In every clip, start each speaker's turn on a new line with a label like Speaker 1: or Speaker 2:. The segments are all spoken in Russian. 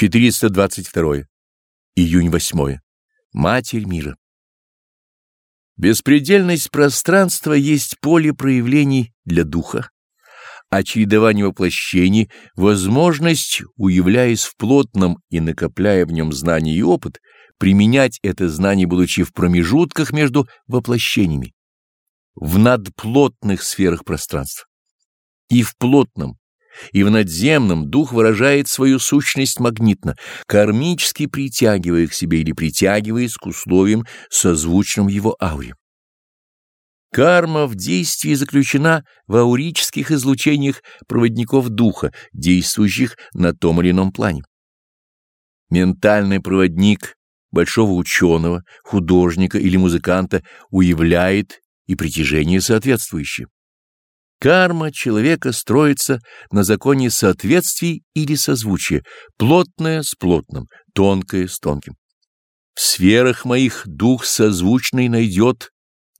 Speaker 1: 422. Июнь 8. Матерь мира. Беспредельность пространства есть поле проявлений для духа, а чередование воплощений — возможность, уявляясь в плотном и накопляя в нем знания и опыт, применять это знание, будучи в промежутках между воплощениями, в надплотных сферах пространства. И в плотном, и в надземном дух выражает свою сущность магнитно, кармически притягивая к себе или притягиваясь к условиям, созвучным его ауре. Карма в действии заключена в аурических излучениях проводников духа, действующих на том или ином плане. Ментальный проводник большого ученого, художника или музыканта уявляет и притяжение соответствующее. Карма человека строится на законе соответствий или созвучия, плотное с плотным, тонкое с тонким. В сферах моих дух созвучный найдет,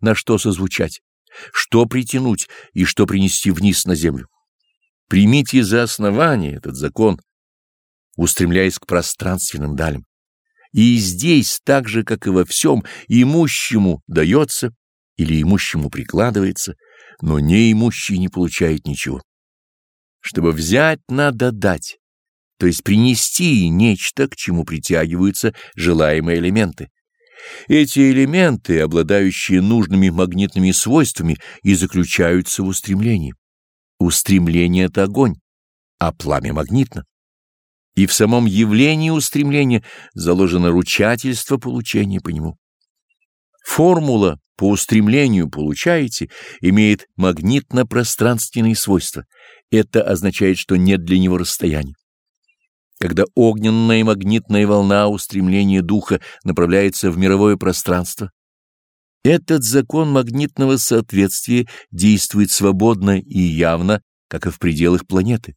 Speaker 1: на что созвучать, что притянуть и что принести вниз на землю. Примите за основание этот закон, устремляясь к пространственным далям. И здесь, так же, как и во всем, имущему дается или имущему прикладывается — но неимущий не получает ничего. Чтобы взять, надо дать, то есть принести нечто, к чему притягиваются желаемые элементы. Эти элементы, обладающие нужными магнитными свойствами, и заключаются в устремлении. Устремление — это огонь, а пламя магнитно. И в самом явлении устремления заложено ручательство получения по нему. Формула по устремлению получаете, имеет магнитно-пространственные свойства. Это означает, что нет для него расстояния. Когда огненная и магнитная волна устремления духа направляется в мировое пространство, этот закон магнитного соответствия действует свободно и явно, как и в пределах планеты.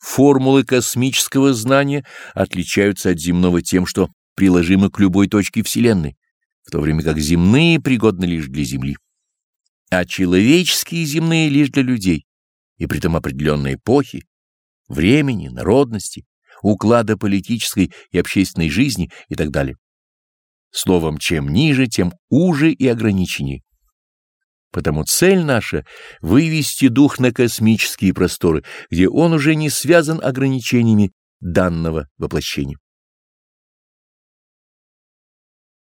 Speaker 1: Формулы космического знания отличаются от земного тем, что приложимы к любой точке Вселенной в то время как земные пригодны лишь для земли, а человеческие земные лишь для людей, и притом определенной эпохи, времени, народности, уклада политической и общественной жизни и так далее. Словом, чем ниже, тем уже и ограниченнее. Потому цель наша — вывести дух на космические просторы, где он уже не связан ограничениями данного воплощения.